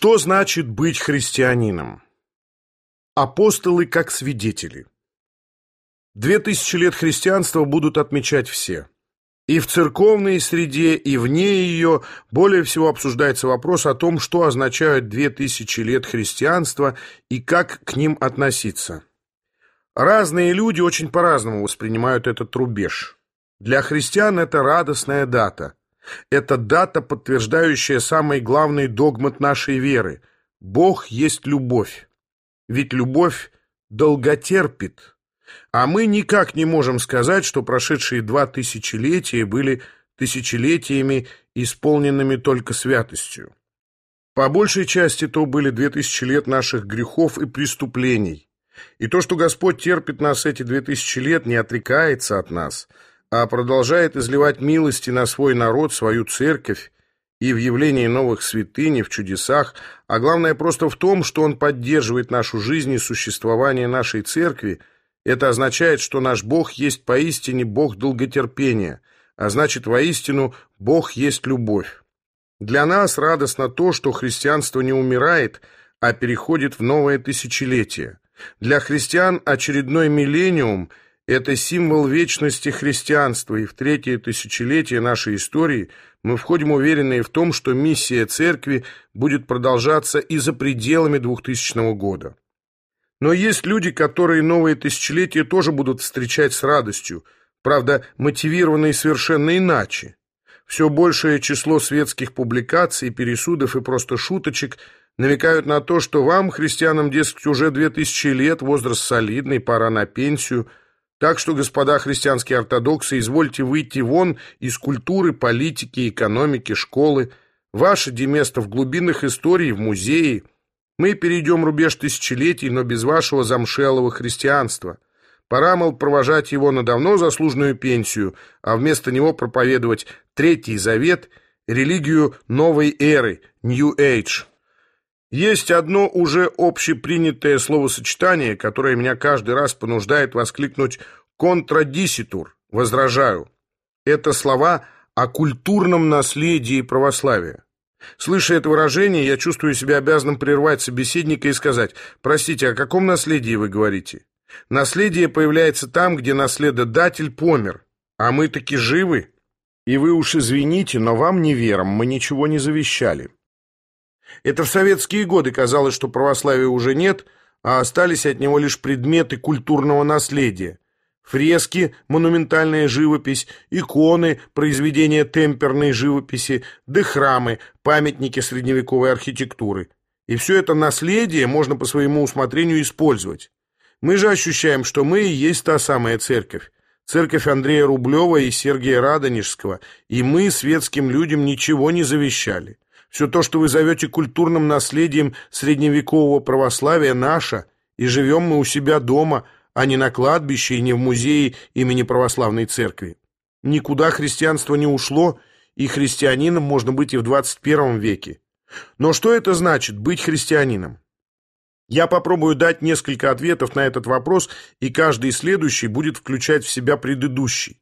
Что значит быть христианином? Апостолы как свидетели. Две тысячи лет христианства будут отмечать все. И в церковной среде, и вне ее более всего обсуждается вопрос о том, что означают две тысячи лет христианства и как к ним относиться. Разные люди очень по-разному воспринимают этот рубеж. Для христиан это радостная дата – это дата, подтверждающая самый главный догмат нашей веры. Бог есть любовь. Ведь любовь долготерпит. А мы никак не можем сказать, что прошедшие два тысячелетия были тысячелетиями, исполненными только святостью. По большей части то были две тысячи лет наших грехов и преступлений. И то, что Господь терпит нас эти две тысячи лет, не отрекается от нас – а продолжает изливать милости на свой народ, свою церковь, и в явлении новых святынь, в чудесах, а главное просто в том, что он поддерживает нашу жизнь и существование нашей церкви, это означает, что наш Бог есть поистине Бог долготерпения, а значит, воистину Бог есть любовь. Для нас радостно то, что христианство не умирает, а переходит в новое тысячелетие. Для христиан очередной миллениум – это символ вечности христианства, и в третье тысячелетие нашей истории мы входим уверенные в том, что миссия церкви будет продолжаться и за пределами 2000 года. Но есть люди, которые новые тысячелетия тоже будут встречать с радостью, правда, мотивированные совершенно иначе. Все большее число светских публикаций, пересудов и просто шуточек намекают на то, что вам, христианам, дескать, уже две тысячи лет, возраст солидный, пора на пенсию – так что, господа христианские ортодоксы, извольте выйти вон из культуры, политики, экономики, школы. Ваше деместо в глубинах истории, в музее. Мы перейдем рубеж тысячелетий, но без вашего замшелого христианства. Пора, мол, провожать его на давно заслуженную пенсию, а вместо него проповедовать Третий Завет, религию новой эры, Age. Есть одно уже общепринятое словосочетание, которое меня каждый раз понуждает воскликнуть «контрадиситур» – «возражаю». Это слова о культурном наследии православия. Слыша это выражение, я чувствую себя обязанным прервать собеседника и сказать «Простите, о каком наследии вы говорите?» Наследие появляется там, где наследодатель помер, а мы таки живы. И вы уж извините, но вам не верим, мы ничего не завещали. Это в советские годы казалось, что православия уже нет, а остались от него лишь предметы культурного наследия. Фрески, монументальная живопись, иконы, произведения темперной живописи, да храмы, памятники средневековой архитектуры. И все это наследие можно по своему усмотрению использовать. Мы же ощущаем, что мы и есть та самая церковь. Церковь Андрея Рублева и Сергия Радонежского, и мы светским людям ничего не завещали. Все то, что вы зовете культурным наследием средневекового православия, наше, и живем мы у себя дома, а не на кладбище и не в музее имени православной церкви. Никуда христианство не ушло, и христианином можно быть и в 21 веке. Но что это значит быть христианином? Я попробую дать несколько ответов на этот вопрос, и каждый следующий будет включать в себя предыдущий.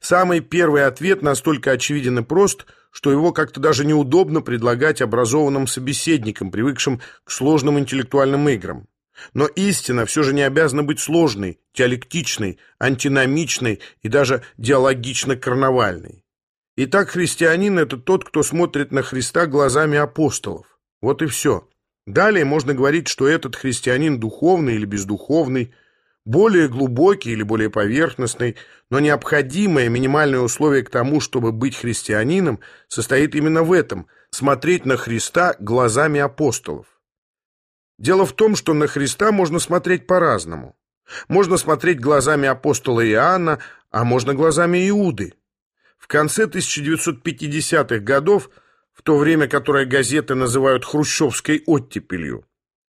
Самый первый ответ настолько очевиден и прост, что его как-то даже неудобно предлагать образованным собеседникам, привыкшим к сложным интеллектуальным играм. Но истина все же не обязана быть сложной, диалектичной, антиномичной и даже диалогично-карнавальной. Итак, христианин – это тот, кто смотрит на Христа глазами апостолов. Вот и все. Далее можно говорить, что этот христианин духовный или бездуховный – более глубокий или более поверхностный, но необходимое минимальное условие к тому, чтобы быть христианином, состоит именно в этом – смотреть на Христа глазами апостолов. Дело в том, что на Христа можно смотреть по-разному. Можно смотреть глазами апостола Иоанна, а можно глазами Иуды. В конце 1950-х годов, в то время, которое газеты называют хрущевской оттепелью,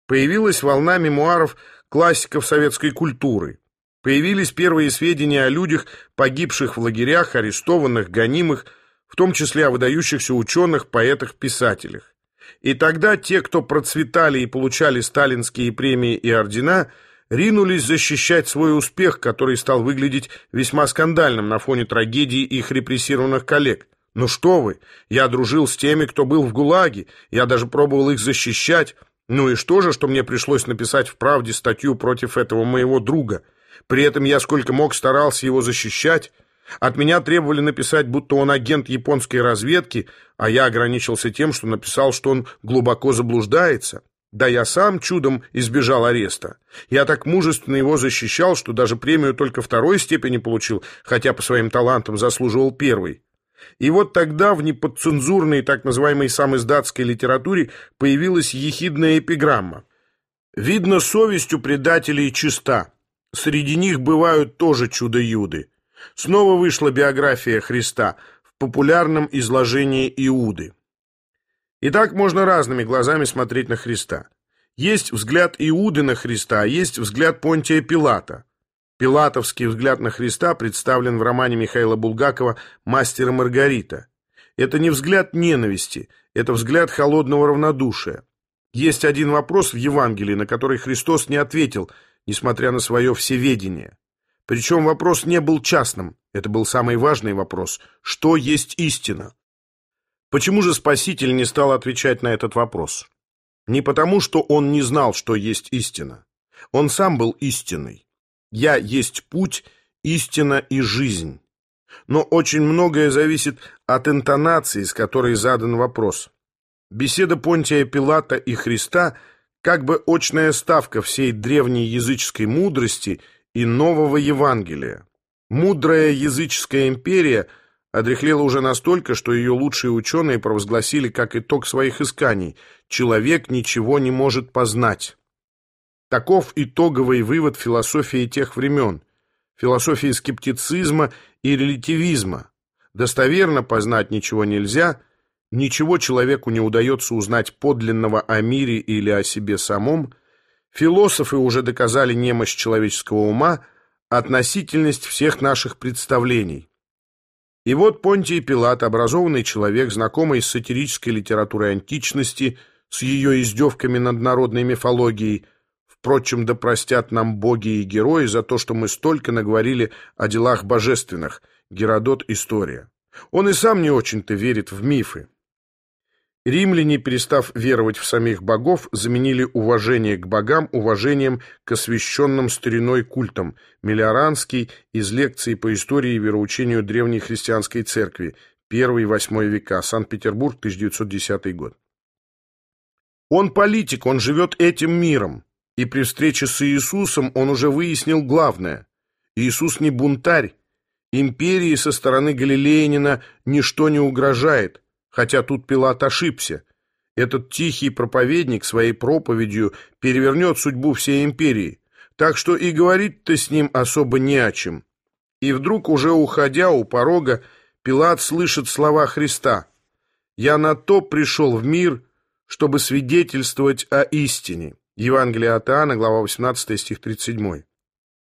появилась волна мемуаров – классиков советской культуры. Появились первые сведения о людях, погибших в лагерях, арестованных, гонимых, в том числе о выдающихся ученых, поэтах, писателях. И тогда те, кто процветали и получали сталинские премии и ордена, ринулись защищать свой успех, который стал выглядеть весьма скандальным на фоне трагедии их репрессированных коллег. Ну что вы, я дружил с теми, кто был в ГУЛАГе, я даже пробовал их защищать. Ну и что же, что мне пришлось написать в «Правде» статью против этого моего друга? При этом я сколько мог старался его защищать. От меня требовали написать, будто он агент японской разведки, а я ограничился тем, что написал, что он глубоко заблуждается. Да я сам чудом избежал ареста. Я так мужественно его защищал, что даже премию только второй степени получил, хотя по своим талантам заслуживал первой. И вот тогда в неподцензурной так называемой самоиздатской литературе появилась ехидная эпиграмма. «Видно, совесть у предателей чиста. Среди них бывают тоже чудо-юды». Снова вышла биография Христа в популярном изложении Иуды. И так можно разными глазами смотреть на Христа. Есть взгляд Иуды на Христа, а есть взгляд Понтия Пилата. Пилатовский взгляд на Христа представлен в романе Михаила Булгакова «Мастер и Маргарита». Это не взгляд ненависти, это взгляд холодного равнодушия. Есть один вопрос в Евангелии, на который Христос не ответил, несмотря на свое всеведение. Причем вопрос не был частным, это был самый важный вопрос. Что есть истина? Почему же Спаситель не стал отвечать на этот вопрос? Не потому, что он не знал, что есть истина. Он сам был истиной. Я есть путь, истина и жизнь. Но очень многое зависит от интонации, с которой задан вопрос. Беседа Понтия Пилата и Христа как бы очная ставка всей древней языческой мудрости и нового Евангелия. Мудрая языческая империя одрехлела уже настолько, что ее лучшие ученые провозгласили как итог своих исканий «человек ничего не может познать». Таков итоговый вывод философии тех времен, философии скептицизма и релятивизма. Достоверно познать ничего нельзя, ничего человеку не удается узнать подлинного о мире или о себе самом, философы уже доказали немощь человеческого ума, относительность всех наших представлений. И вот Понтий Пилат, образованный человек, знакомый с сатирической литературой античности, с ее издевками над народной мифологией, Впрочем, да простят нам боги и герои за то, что мы столько наговорили о делах божественных. Геродот «История». Он и сам не очень-то верит в мифы. Римляне, перестав веровать в самих богов, заменили уважение к богам уважением к освященным стариной культам. Мелиоранский из лекций по истории и вероучению древней христианской церкви. 1-8 века. Санкт-Петербург, 1910 год. Он политик, он живет этим миром. И при встрече с Иисусом он уже выяснил главное. Иисус не бунтарь. Империи со стороны Галилеянина ничто не угрожает, хотя тут Пилат ошибся. Этот тихий проповедник своей проповедью перевернет судьбу всей империи, так что и говорить-то с ним особо не о чем. И вдруг, уже уходя у порога, Пилат слышит слова Христа «Я на то пришел в мир, чтобы свидетельствовать о истине». Евангелие от Иоанна, глава 18, стих 37.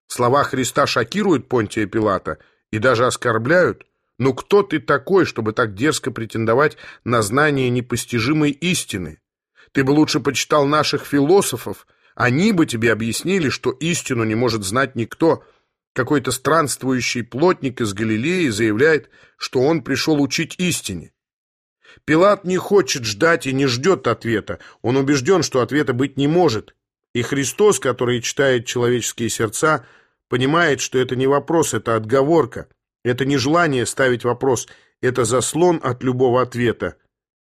Слова Христа шокируют Понтия Пилата и даже оскорбляют. Но кто ты такой, чтобы так дерзко претендовать на знание непостижимой истины? Ты бы лучше почитал наших философов, они бы тебе объяснили, что истину не может знать никто. Какой-то странствующий плотник из Галилеи заявляет, что он пришел учить истине. Пилат не хочет ждать и не ждет ответа. Он убежден, что ответа быть не может. И Христос, который читает человеческие сердца, понимает, что это не вопрос, это отговорка. Это не желание ставить вопрос, это заслон от любого ответа.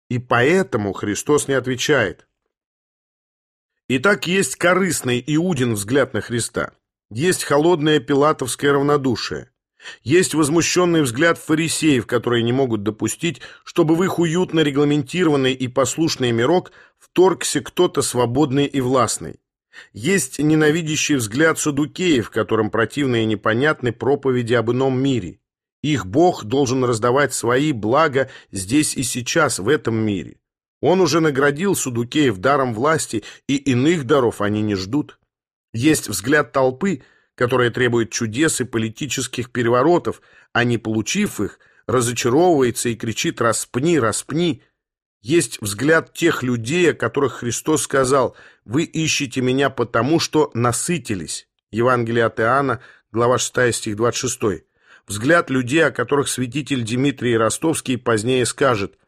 И поэтому Христос не отвечает. Итак, есть корыстный Иудин взгляд на Христа. Есть холодное пилатовское равнодушие. Есть возмущенный взгляд фарисеев, которые не могут допустить, чтобы в их уютно регламентированный и послушный мирок вторгся кто-то свободный и властный. Есть ненавидящий взгляд садукеев, которым противны и непонятны проповеди об ином мире. Их Бог должен раздавать свои блага здесь и сейчас, в этом мире. Он уже наградил судукеев даром власти, и иных даров они не ждут. Есть взгляд толпы – которая требует чудес и политических переворотов, а не получив их, разочаровывается и кричит «распни, распни». Есть взгляд тех людей, о которых Христос сказал «Вы ищете меня потому, что насытились». Евангелие от Иоанна, глава 6, стих 26. Взгляд людей, о которых святитель Дмитрий Ростовский позднее скажет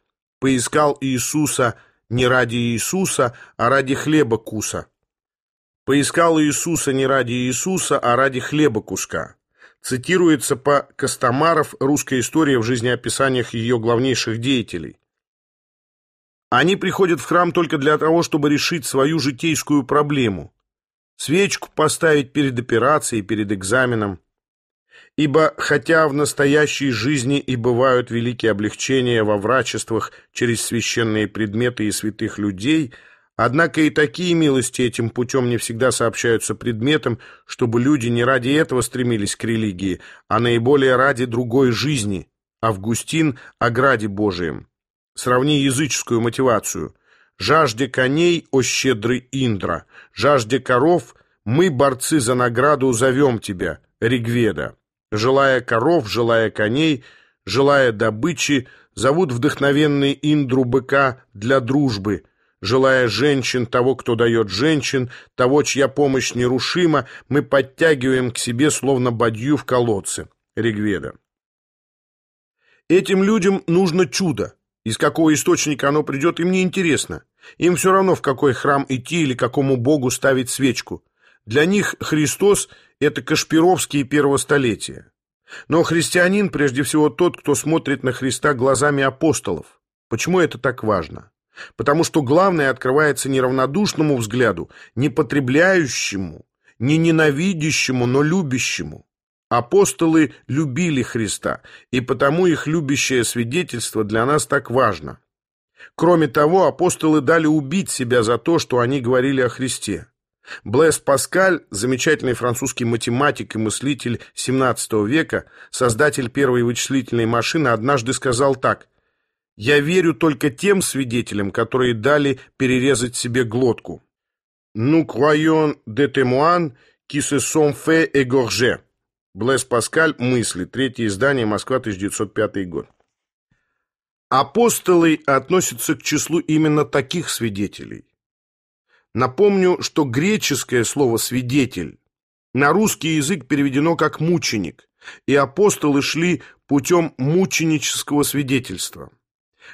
«Поискал Иисуса не ради Иисуса, а ради хлеба куса». «Поискал Иисуса не ради Иисуса, а ради хлеба куска». Цитируется по Костомаров «Русская история в жизнеописаниях ее главнейших деятелей». Они приходят в храм только для того, чтобы решить свою житейскую проблему. Свечку поставить перед операцией, перед экзаменом. Ибо хотя в настоящей жизни и бывают великие облегчения во врачествах через священные предметы и святых людей, однако и такие милости этим путем не всегда сообщаются предметам, чтобы люди не ради этого стремились к религии, а наиболее ради другой жизни. Августин о граде Божием. Сравни языческую мотивацию. «Жажде коней, о щедрый Индра! Жажде коров, мы, борцы за награду, зовем тебя, Ригведа!» Желая коров, желая коней, желая добычи, зовут вдохновенный Индру быка для дружбы. Желая женщин, того, кто дает женщин, того, чья помощь нерушима, мы подтягиваем к себе, словно бадью в колодце. Ригведа. Этим людям нужно чудо. Из какого источника оно придет, им не интересно. Им все равно, в какой храм идти или какому богу ставить свечку. Для них Христос – это Кашпировские первого столетия. Но христианин прежде всего тот, кто смотрит на Христа глазами апостолов. Почему это так важно? Потому что главное открывается не равнодушному взгляду, не потребляющему, не ненавидящему, но любящему. Апостолы любили Христа, и потому их любящее свидетельство для нас так важно. Кроме того, апостолы дали убить себя за то, что они говорили о Христе. Блэс Паскаль, замечательный французский математик и мыслитель XVII века, создатель первой вычислительной машины, однажды сказал так «Я верю только тем свидетелям, которые дали перерезать себе глотку». «Nous croyons des témoins qui se sont fait égorger». Блэс Паскаль «Мысли», третье издание, Москва, 1905 год. Апостолы относятся к числу именно таких свидетелей. Напомню, что греческое слово «свидетель» на русский язык переведено как «мученик», и апостолы шли путем мученического свидетельства.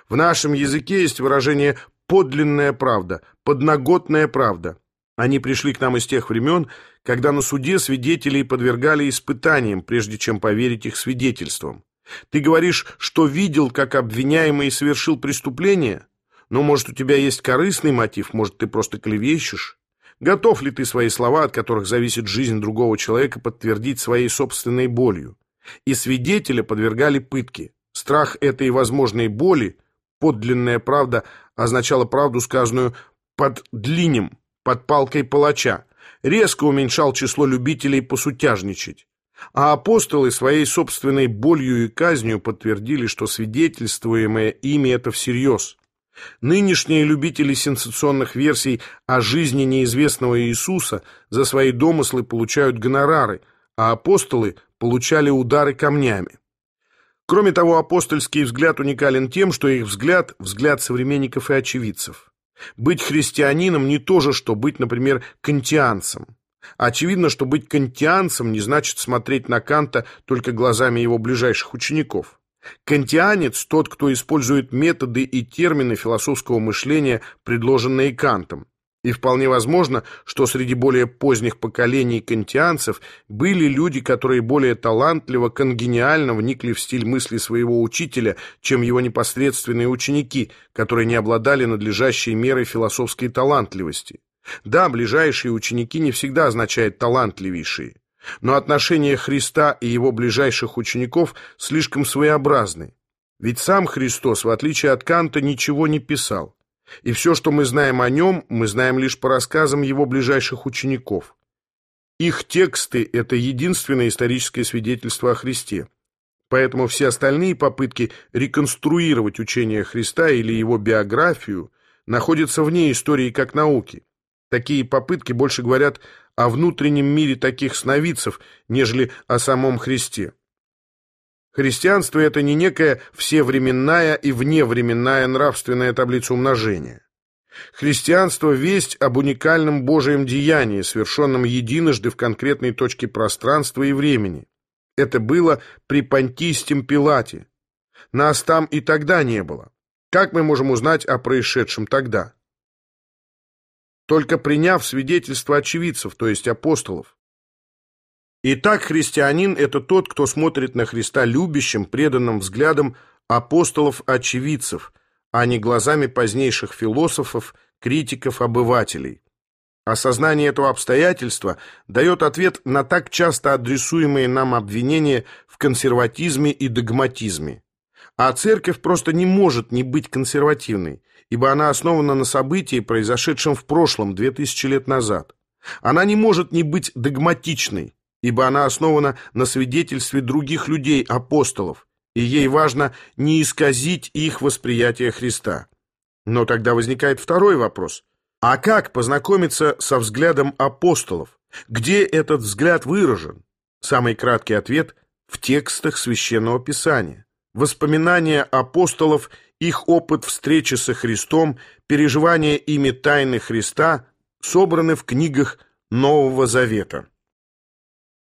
В нашем языке есть выражение «подлинная правда», «подноготная правда». Они пришли к нам из тех времен, когда на суде свидетелей подвергали испытаниям, прежде чем поверить их свидетельствам. Ты говоришь, что видел, как обвиняемый совершил преступление? Но, может, у тебя есть корыстный мотив, может, ты просто клевещешь? Готов ли ты свои слова, от которых зависит жизнь другого человека, подтвердить своей собственной болью? И свидетеля подвергали пытке. Страх этой возможной боли, подлинная правда, означала правду, сказанную под длинем, под палкой палача, резко уменьшал число любителей посутяжничать. А апостолы своей собственной болью и казнью подтвердили, что свидетельствуемое ими это всерьез. Нынешние любители сенсационных версий о жизни неизвестного Иисуса за свои домыслы получают гонорары, а апостолы получали удары камнями. Кроме того, апостольский взгляд уникален тем, что их взгляд – взгляд современников и очевидцев. Быть христианином не то же, что быть, например, кантианцем. Очевидно, что быть кантианцем не значит смотреть на Канта только глазами его ближайших учеников. Кантианец – тот, кто использует методы и термины философского мышления, предложенные Кантом. И вполне возможно, что среди более поздних поколений кантианцев были люди, которые более талантливо, конгениально вникли в стиль мысли своего учителя, чем его непосредственные ученики, которые не обладали надлежащей мерой философской талантливости. Да, ближайшие ученики не всегда означают талантливейшие, но отношения Христа и его ближайших учеников слишком своеобразны. Ведь сам Христос, в отличие от Канта, ничего не писал. И все, что мы знаем о нем, мы знаем лишь по рассказам его ближайших учеников. Их тексты – это единственное историческое свидетельство о Христе. Поэтому все остальные попытки реконструировать учение Христа или его биографию находятся вне истории как науки. Такие попытки больше говорят о внутреннем мире таких сновидцев, нежели о самом Христе. Христианство – это не некая всевременная и вневременная нравственная таблица умножения. Христианство – весть об уникальном Божьем деянии, совершенном единожды в конкретной точке пространства и времени. Это было при Понтийском Пилате. Нас там и тогда не было. Как мы можем узнать о происшедшем тогда? Только приняв свидетельство очевидцев, то есть апостолов. Итак, христианин – это тот, кто смотрит на Христа любящим, преданным взглядом апостолов-очевидцев, а не глазами позднейших философов, критиков, обывателей. Осознание этого обстоятельства дает ответ на так часто адресуемые нам обвинения в консерватизме и догматизме. А церковь просто не может не быть консервативной, ибо она основана на событии, произошедшем в прошлом, 2000 лет назад. Она не может не быть догматичной, ибо она основана на свидетельстве других людей, апостолов, и ей важно не исказить их восприятие Христа. Но тогда возникает второй вопрос. А как познакомиться со взглядом апостолов? Где этот взгляд выражен? Самый краткий ответ – в текстах Священного Писания. Воспоминания апостолов, их опыт встречи со Христом, переживания ими тайны Христа собраны в книгах Нового Завета.